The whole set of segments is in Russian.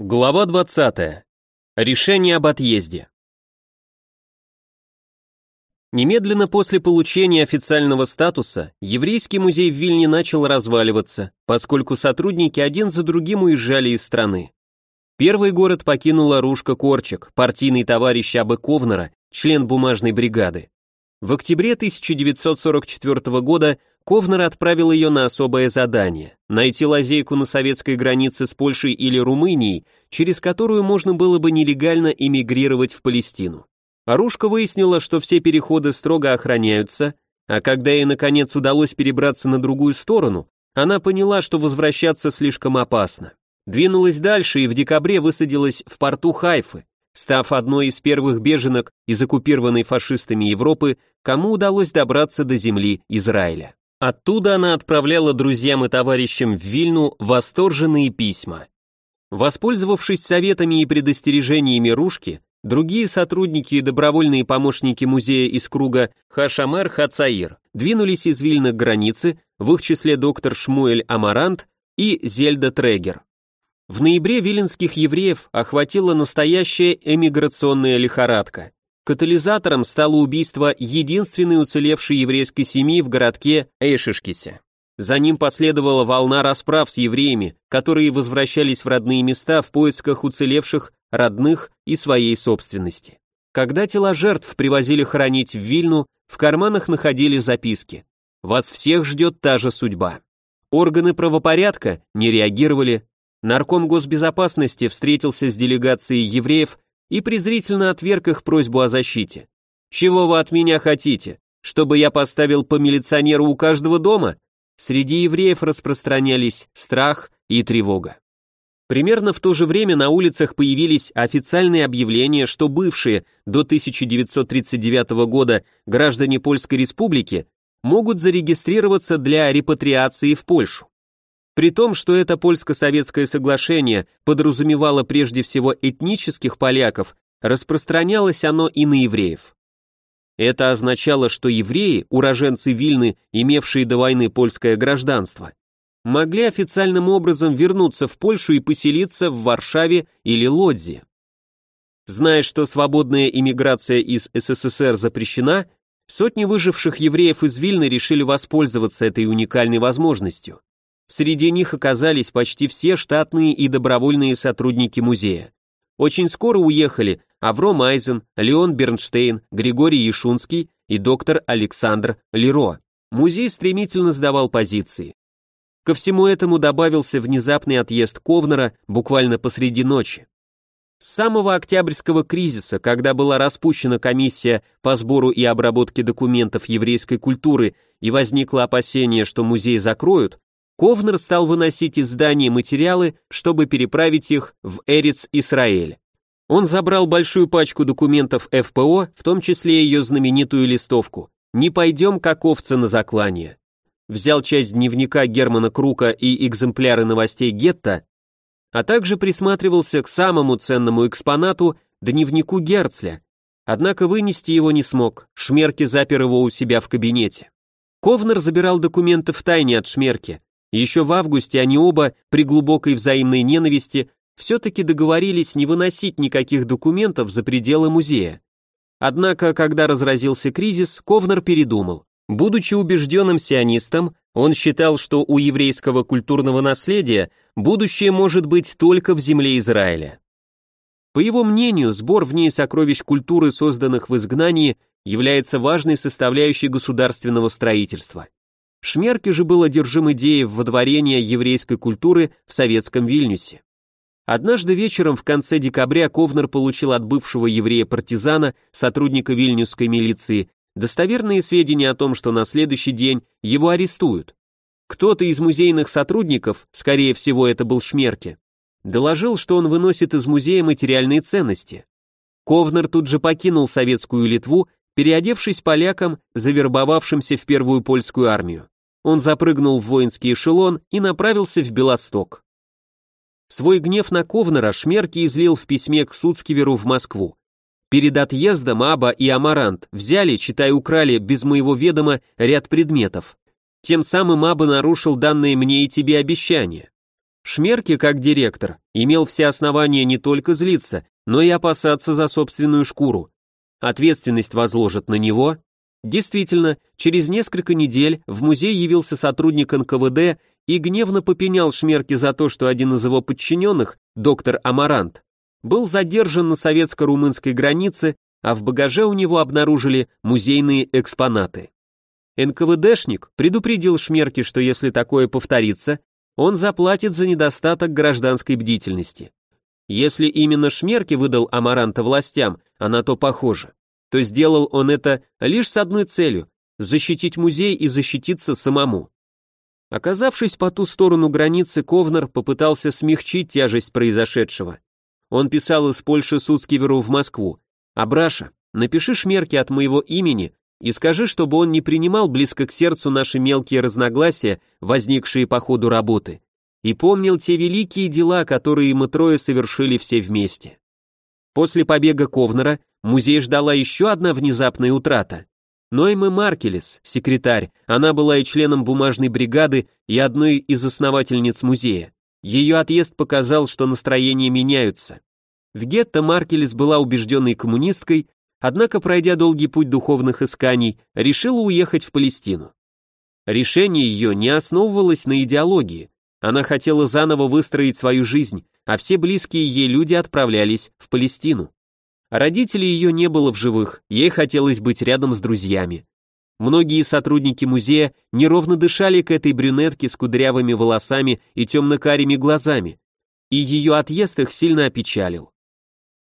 Глава 20. Решение об отъезде. Немедленно после получения официального статуса еврейский музей в Вильне начал разваливаться, поскольку сотрудники один за другим уезжали из страны. Первый город покинула Рушка Корчик, партийный товарищ Абы Ковнера, член бумажной бригады. В октябре 1944 года Ковнер отправил ее на особое задание – найти лазейку на советской границе с Польшей или Румынией, через которую можно было бы нелегально эмигрировать в Палестину. Арушка выяснила, что все переходы строго охраняются, а когда ей наконец удалось перебраться на другую сторону, она поняла, что возвращаться слишком опасно. Двинулась дальше и в декабре высадилась в порту Хайфы, став одной из первых беженок из оккупированной фашистами Европы, кому удалось добраться до земли Израиля. Оттуда она отправляла друзьям и товарищам в Вильну восторженные письма. Воспользовавшись советами и предостережениями Рушки, другие сотрудники и добровольные помощники музея из круга Хашамер Хацаир двинулись из Вильна к границе, в их числе доктор Шмуэль Амарант и Зельда Трегер. В ноябре виленских евреев охватила настоящая эмиграционная лихорадка. Катализатором стало убийство единственной уцелевшей еврейской семьи в городке Эйшишкисе. За ним последовала волна расправ с евреями, которые возвращались в родные места в поисках уцелевших родных и своей собственности. Когда тела жертв привозили хоронить в Вильну, в карманах находили записки. «Вас всех ждет та же судьба». Органы правопорядка не реагировали. Нарком госбезопасности встретился с делегацией евреев и презрительно отверг их просьбу о защите. «Чего вы от меня хотите? Чтобы я поставил по милиционеру у каждого дома?» Среди евреев распространялись страх и тревога. Примерно в то же время на улицах появились официальные объявления, что бывшие до 1939 года граждане Польской Республики могут зарегистрироваться для репатриации в Польшу. При том, что это польско-советское соглашение подразумевало прежде всего этнических поляков, распространялось оно и на евреев. Это означало, что евреи, уроженцы Вильны, имевшие до войны польское гражданство, могли официальным образом вернуться в Польшу и поселиться в Варшаве или Лодзе. Зная, что свободная иммиграция из СССР запрещена, сотни выживших евреев из Вильны решили воспользоваться этой уникальной возможностью. Среди них оказались почти все штатные и добровольные сотрудники музея. Очень скоро уехали Авром Айзен, Леон Бернштейн, Григорий Ешунский и доктор Александр Леро. Музей стремительно сдавал позиции. Ко всему этому добавился внезапный отъезд Ковнера буквально посреди ночи. С самого октябрьского кризиса, когда была распущена комиссия по сбору и обработке документов еврейской культуры и возникло опасение, что музей закроют, Ковнер стал выносить из здания материалы, чтобы переправить их в Эрец-Исраэль. Он забрал большую пачку документов ФПО, в том числе ее знаменитую листовку «Не пойдем как овцы на заклание». Взял часть дневника Германа Крука и экземпляры новостей гетто, а также присматривался к самому ценному экспонату дневнику Герцля, однако вынести его не смог, Шмерки запер его у себя в кабинете. Ковнер забирал документы в тайне от Шмерки, еще в августе они оба, при глубокой взаимной ненависти, все-таки договорились не выносить никаких документов за пределы музея. Однако, когда разразился кризис, Ковнер передумал. Будучи убежденным сионистом, он считал, что у еврейского культурного наследия будущее может быть только в земле Израиля. По его мнению, сбор в ней сокровищ культуры, созданных в изгнании, является важной составляющей государственного строительства. Шмерке же был одержим идеей водворения еврейской культуры в советском Вильнюсе. Однажды вечером в конце декабря Ковнер получил от бывшего еврея-партизана, сотрудника вильнюсской милиции, достоверные сведения о том, что на следующий день его арестуют. Кто-то из музейных сотрудников, скорее всего это был Шмерке, доложил, что он выносит из музея материальные ценности. Ковнер тут же покинул советскую Литву переодевшись поляком, завербовавшимся в первую польскую армию. Он запрыгнул в воинский эшелон и направился в Белосток. Свой гнев на Ковнера Шмерки излил в письме к Суцкиверу в Москву. Перед отъездом Аба и Амарант взяли, читай украли, без моего ведома, ряд предметов. Тем самым Аба нарушил данные мне и тебе обещания. Шмерки, как директор, имел все основания не только злиться, но и опасаться за собственную шкуру. Ответственность возложат на него. Действительно, через несколько недель в музей явился сотрудник НКВД и гневно попенял Шмерки за то, что один из его подчиненных, доктор Амарант, был задержан на советско-румынской границе, а в багаже у него обнаружили музейные экспонаты. НКВДшник предупредил Шмерки, что если такое повторится, он заплатит за недостаток гражданской бдительности. Если именно Шмерки выдал Амаранта властям, а на то похоже, то сделал он это лишь с одной целью – защитить музей и защититься самому. Оказавшись по ту сторону границы, Ковнер попытался смягчить тяжесть произошедшего. Он писал из Польши Суцкиверу в Москву. «Абраша, напиши Шмерки от моего имени и скажи, чтобы он не принимал близко к сердцу наши мелкие разногласия, возникшие по ходу работы, и помнил те великие дела, которые мы трое совершили все вместе. После побега Ковнера музей ждала еще одна внезапная утрата. Нойме Маркелес, секретарь, она была и членом бумажной бригады, и одной из основательниц музея. Ее отъезд показал, что настроения меняются. В гетто Маркелес была убежденной коммунисткой, однако, пройдя долгий путь духовных исканий, решила уехать в Палестину. Решение ее не основывалось на идеологии, она хотела заново выстроить свою жизнь, а все близкие ей люди отправлялись в Палестину. Родителей ее не было в живых, ей хотелось быть рядом с друзьями. Многие сотрудники музея неровно дышали к этой брюнетке с кудрявыми волосами и темно-карими глазами, и ее отъезд их сильно опечалил.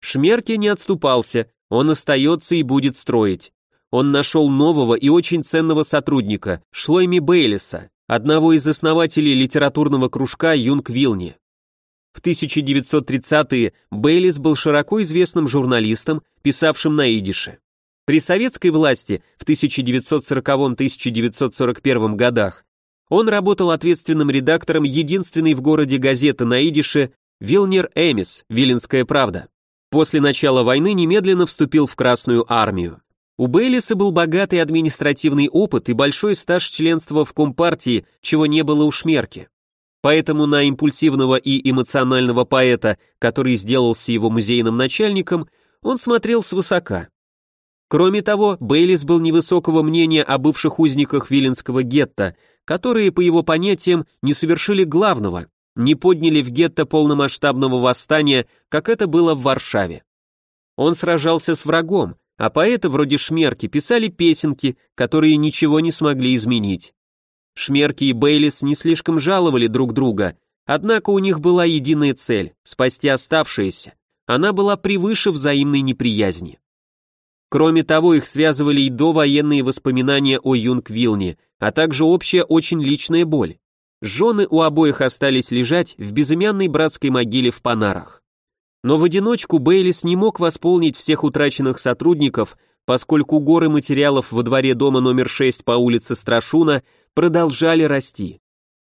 Шмерке не отступался, он остается и будет строить. Он нашел нового и очень ценного сотрудника, Шлойми Бейлиса, одного из основателей литературного кружка Юнг Вилни. В 1930-е Бейлис был широко известным журналистом, писавшим на идише. При советской власти в 1940-1941 годах он работал ответственным редактором единственной в городе газеты на идише «Вилнер Эмис. Виленская правда». После начала войны немедленно вступил в Красную армию. У Бейлиса был богатый административный опыт и большой стаж членства в Компартии, чего не было у Шмерки. Поэтому на импульсивного и эмоционального поэта, который сделался его музейным начальником, он смотрел свысока. Кроме того, Бейлис был невысокого мнения о бывших узниках Виленского гетто, которые, по его понятиям, не совершили главного, не подняли в гетто полномасштабного восстания, как это было в Варшаве. Он сражался с врагом, а поэты вроде Шмерки писали песенки, которые ничего не смогли изменить. Шмерки и Бейлис не слишком жаловали друг друга, однако у них была единая цель – спасти оставшиеся. Она была превыше взаимной неприязни. Кроме того, их связывали и довоенные воспоминания о Юнг-Вилне, а также общая очень личная боль. Жены у обоих остались лежать в безымянной братской могиле в Панарах. Но в одиночку Бейлис не мог восполнить всех утраченных сотрудников, поскольку горы материалов во дворе дома номер 6 по улице Страшуна продолжали расти.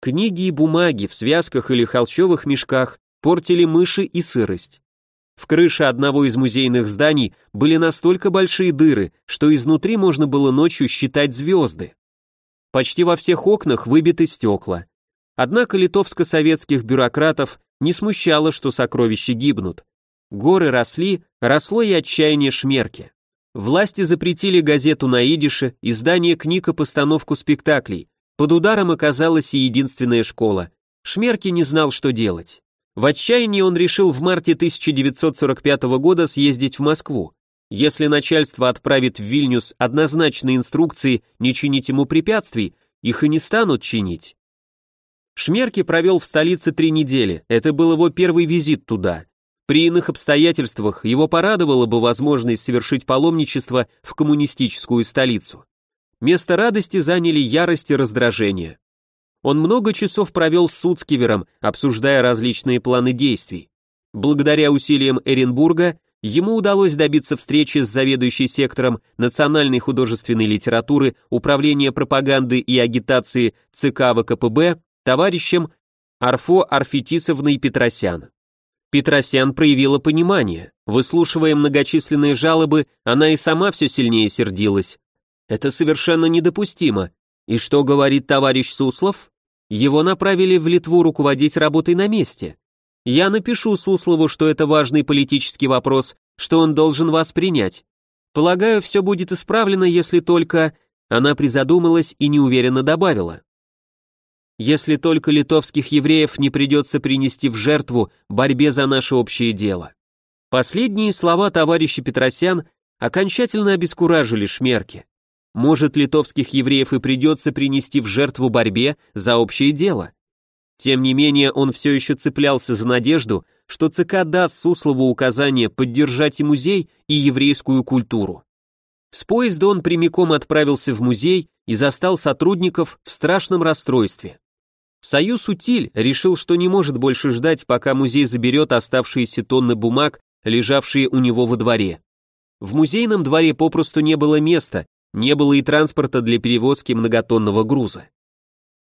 Книги и бумаги в связках или холщовых мешках портили мыши и сырость. В крыше одного из музейных зданий были настолько большие дыры, что изнутри можно было ночью считать звезды. Почти во всех окнах выбиты стекла. Однако литовско-советских бюрократов не смущало, что сокровища гибнут. Горы росли, росло и отчаяние шмерки. Власти запретили газету на идише, издание книг и постановку спектаклей. Под ударом оказалась и единственная школа. Шмерки не знал, что делать. В отчаянии он решил в марте 1945 года съездить в Москву. Если начальство отправит в Вильнюс однозначные инструкции не чинить ему препятствий, их и не станут чинить. Шмерки провел в столице три недели, это был его первый визит туда. При иных обстоятельствах его порадовала бы возможность совершить паломничество в коммунистическую столицу. Место радости заняли ярость и раздражение. Он много часов провел с Суцкивером, обсуждая различные планы действий. Благодаря усилиям Эренбурга ему удалось добиться встречи с заведующей сектором национальной художественной литературы Управления пропаганды и агитации ЦК ВКПБ товарищем Арфо Арфетисовной Петросян. Петросян проявила понимание. Выслушивая многочисленные жалобы, она и сама все сильнее сердилась. Это совершенно недопустимо. И что говорит товарищ Суслов? Его направили в Литву руководить работой на месте. Я напишу Суслову, что это важный политический вопрос, что он должен вас принять. Полагаю, все будет исправлено, если только...» Она призадумалась и неуверенно добавила. «Если только литовских евреев не придется принести в жертву борьбе за наше общее дело». Последние слова товарища Петросян окончательно обескуражили Шмерки. Может, литовских евреев и придется принести в жертву борьбе за общее дело. Тем не менее, он все еще цеплялся за надежду, что ЦК даст Суслову указание поддержать и музей, и еврейскую культуру. С поезда он прямиком отправился в музей и застал сотрудников в страшном расстройстве. Союз Утиль решил, что не может больше ждать, пока музей заберет оставшиеся тонны бумаг, лежавшие у него во дворе. В музейном дворе попросту не было места, не было и транспорта для перевозки многотонного груза.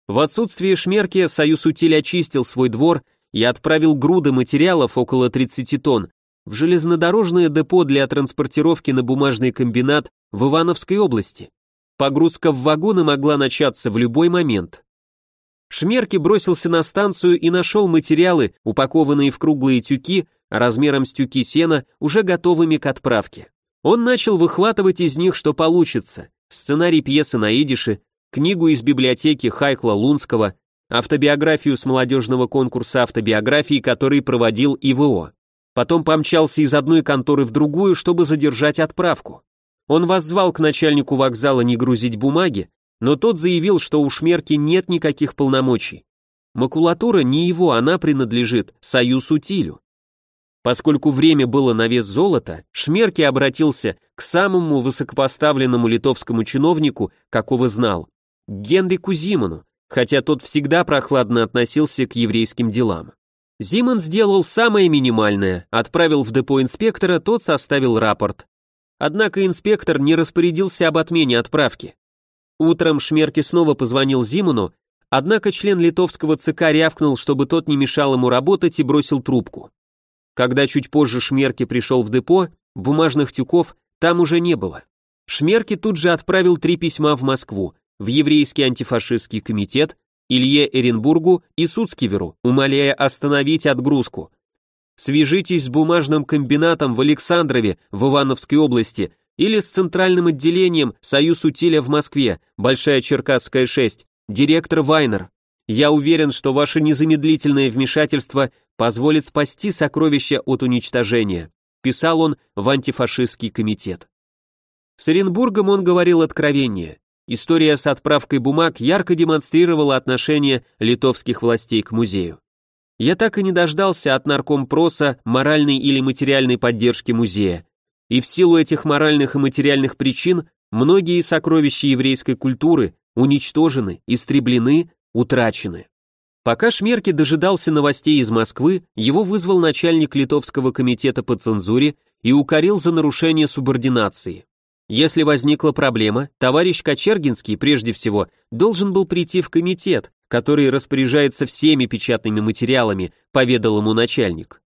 В отсутствие Шмерки Союз Утиль очистил свой двор и отправил груды материалов около 30 тонн в железнодорожное депо для транспортировки на бумажный комбинат в Ивановской области. Погрузка в вагоны могла начаться в любой момент. Шмерки бросился на станцию и нашел материалы, упакованные в круглые тюки, размером с тюки сена, уже готовыми к отправке. Он начал выхватывать из них, что получится. Сценарий пьесы на идише, книгу из библиотеки Хайкла Лунского, автобиографию с молодежного конкурса автобиографии, который проводил ИВО. Потом помчался из одной конторы в другую, чтобы задержать отправку. Он воззвал к начальнику вокзала не грузить бумаги, но тот заявил, что у Шмерки нет никаких полномочий. Макулатура не его, она принадлежит Союз Утилю. Поскольку время было на вес золота, Шмерки обратился к самому высокопоставленному литовскому чиновнику, какого знал, Генрику Зимону, хотя тот всегда прохладно относился к еврейским делам. Зимон сделал самое минимальное, отправил в депо инспектора, тот составил рапорт. Однако инспектор не распорядился об отмене отправки. Утром Шмерки снова позвонил Зимону, однако член литовского ЦК рявкнул, чтобы тот не мешал ему работать и бросил трубку. Когда чуть позже Шмерки пришел в депо, бумажных тюков там уже не было. Шмерки тут же отправил три письма в Москву, в еврейский антифашистский комитет, Илье Эренбургу и Суцкиверу, умоляя остановить отгрузку. Свяжитесь с бумажным комбинатом в Александрове в Ивановской области или с центральным отделением Союз Утиля в Москве, Большая Черкасская 6, директор Вайнер. Я уверен, что ваше незамедлительное вмешательство позволит спасти сокровища от уничтожения, писал он в антифашистский комитет. С Оренбургом он говорил откровение. История с отправкой бумаг ярко демонстрировала отношение литовских властей к музею. Я так и не дождался от наркомпроса моральной или материальной поддержки музея. И в силу этих моральных и материальных причин многие сокровища еврейской культуры уничтожены, истреблены, утрачены. Пока Шмерки дожидался новостей из Москвы, его вызвал начальник Литовского комитета по цензуре и укорил за нарушение субординации. Если возникла проблема, товарищ Кочергинский, прежде всего, должен был прийти в комитет, который распоряжается всеми печатными материалами, поведал ему начальник.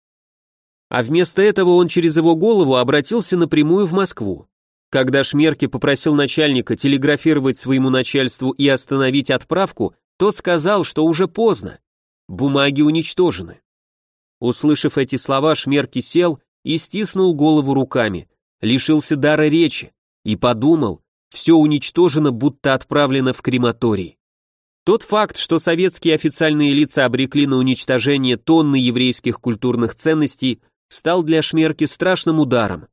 А вместо этого он через его голову обратился напрямую в Москву. Когда Шмерки попросил начальника телеграфировать своему начальству и остановить отправку, тот сказал, что уже поздно. Бумаги уничтожены. Услышав эти слова, Шмерки сел и стиснул голову руками, лишился дара речи и подумал, все уничтожено, будто отправлено в крематорий. Тот факт, что советские официальные лица обрекли на уничтожение тонны еврейских культурных ценностей, стал для Шмерки страшным ударом.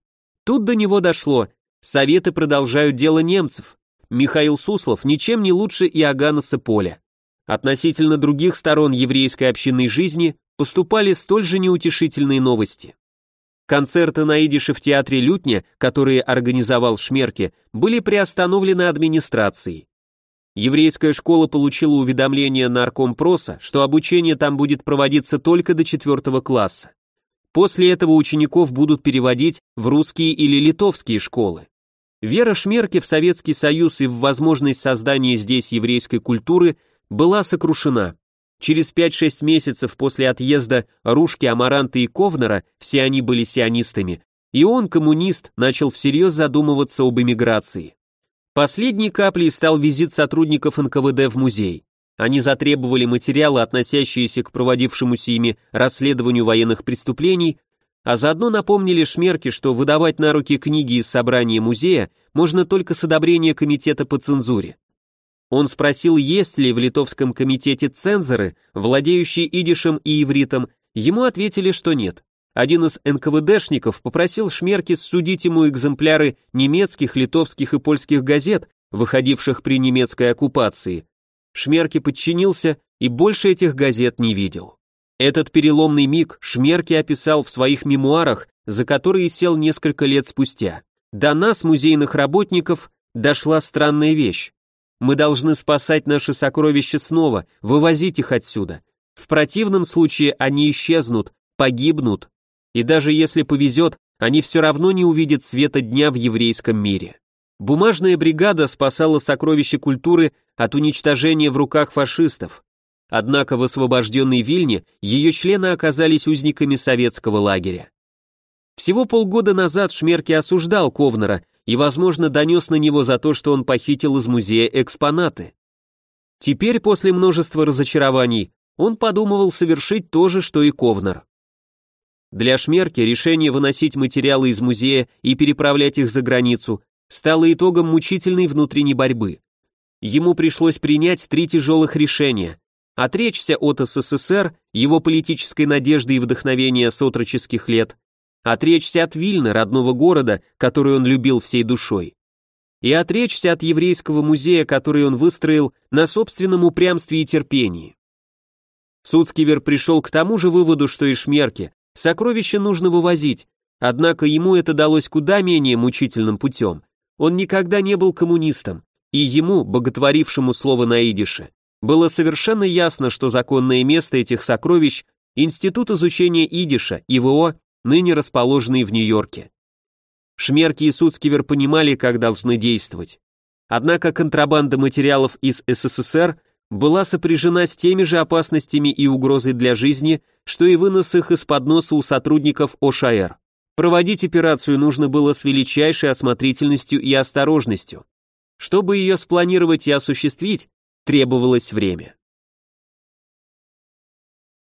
Тут до него дошло, советы продолжают дело немцев. Михаил Суслов ничем не лучше Иоганнеса Поля. Относительно других сторон еврейской общинной жизни поступали столь же неутешительные новости. Концерты на идише в театре Лютня, которые организовал Шмерке, были приостановлены администрацией. Еврейская школа получила уведомление наркомпроса, что обучение там будет проводиться только до четвертого класса. После этого учеников будут переводить в русские или литовские школы. Вера Шмерки в Советский Союз и в возможность создания здесь еврейской культуры была сокрушена. Через 5-6 месяцев после отъезда Рушки, Амаранта и Ковнера, все они были сионистами, и он, коммунист, начал всерьез задумываться об эмиграции. Последней каплей стал визит сотрудников НКВД в музей. Они затребовали материалы, относящиеся к проводившемуся ими расследованию военных преступлений, а заодно напомнили Шмерке, что выдавать на руки книги из собрания музея можно только с одобрения комитета по цензуре. Он спросил, есть ли в литовском комитете цензоры, владеющие идишем и ивритом, ему ответили, что нет. Один из НКВДшников попросил Шмерки судить ему экземпляры немецких, литовских и польских газет, выходивших при немецкой оккупации. Шмерки подчинился и больше этих газет не видел. Этот переломный миг Шмерки описал в своих мемуарах, за которые сел несколько лет спустя. До нас, музейных работников, дошла странная вещь. Мы должны спасать наши сокровища снова, вывозить их отсюда. В противном случае они исчезнут, погибнут, и даже если повезет, они все равно не увидят света дня в еврейском мире. Бумажная бригада спасала сокровища культуры от уничтожения в руках фашистов. Однако в освобожденной Вильне ее члены оказались узниками советского лагеря. Всего полгода назад Шмерки осуждал Ковнера и, возможно, донес на него за то, что он похитил из музея экспонаты. Теперь, после множества разочарований, он подумывал совершить то же, что и Ковнер. Для Шмерки решение выносить материалы из музея и переправлять их за границу стало итогом мучительной внутренней борьбы. Ему пришлось принять три тяжелых решения. Отречься от СССР, его политической надежды и вдохновения с отроческих лет, отречься от Вильны, родного города, который он любил всей душой, и отречься от еврейского музея, который он выстроил на собственном упрямстве и терпении. Суцкивер пришел к тому же выводу, что и Шмерке, Сокровища нужно вывозить, однако ему это далось куда менее мучительным путем. Он никогда не был коммунистом, и ему, боготворившему слово на идише, было совершенно ясно, что законное место этих сокровищ – Институт изучения идиша, ИВО, ныне расположенный в Нью-Йорке. Шмерки и Суцкивер понимали, как должны действовать. Однако контрабанда материалов из СССР была сопряжена с теми же опасностями и угрозой для жизни, что и вынос их из-под носа у сотрудников ОШАЭР. Проводить операцию нужно было с величайшей осмотрительностью и осторожностью. Чтобы ее спланировать и осуществить, требовалось время.